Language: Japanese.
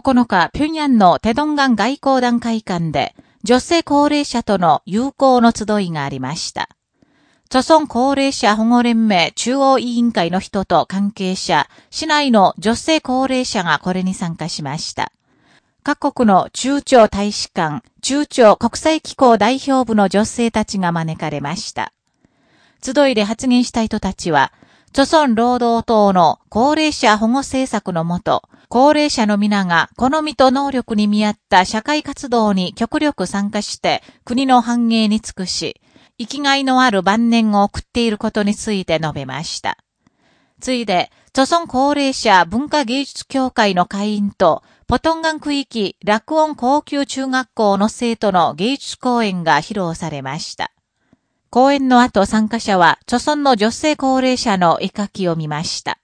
9日、平壌のテドンガン外交団会館で、女性高齢者との友好の集いがありました。著村高齢者保護連盟中央委員会の人と関係者、市内の女性高齢者がこれに参加しました。各国の中朝大使館、中朝国際機構代表部の女性たちが招かれました。集いで発言した人たちは、著村労働党の高齢者保護政策のもと、高齢者の皆が好みと能力に見合った社会活動に極力参加して国の繁栄に尽くし、生きがいのある晩年を送っていることについて述べました。ついで、著村高齢者文化芸術協会の会員と、ポトンガン区域楽音高級中学校の生徒の芸術公演が披露されました。講演の後参加者は、著村の女性高齢者の絵描きを見ました。